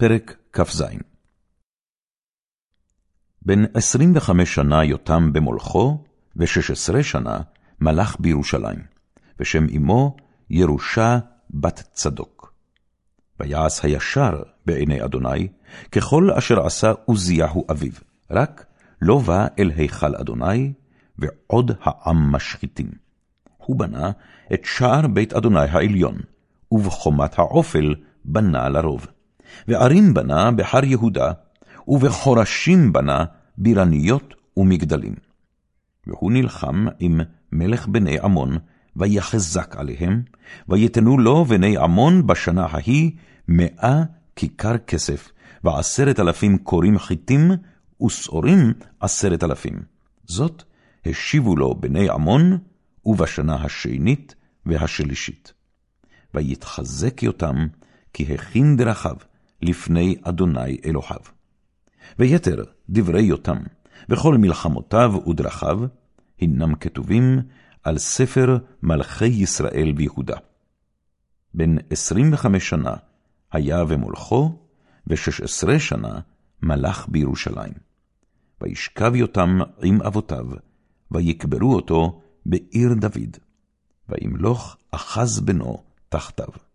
פרק כ"ז בן עשרים וחמש שנה יותם במולכו, ושש עשרה שנה מלך בירושלים, ושם אמו ירושה בת צדוק. ויעש הישר בעיני אדוני, ככל אשר עשה עוזיהו אביו, רק לא בא אל היכל אדוני, ועוד העם משחיתים. הוא בנה את שער בית אדוני העליון, ובחומת העופל בנה לרוב. וערים בנה בחר יהודה, ובחורשים בנה בירניות ומגדלים. והוא נלחם עם מלך בני עמון, ויחזק עליהם, ויתנו לו בני עמון בשנה ההיא מאה כיכר כסף, ועשרת אלפים קורים חיטים, ושעורים עשרת אלפים. זאת השיבו לו בני עמון, ובשנה השנית והשלישית. ויתחזק יותם, כי הכין דרכיו לפני אדוני אלוהיו. ויתר דברי יותם, וכל מלחמותיו ודרכיו, הנם כתובים על ספר מלכי ישראל ויהודה. בן עשרים וחמש שנה היה ומולכו, ושש עשרה שנה מלך בירושלים. וישכב יותם עם אבותיו, ויקברו אותו בעיר דוד, וימלוך אחז בנו תחתיו.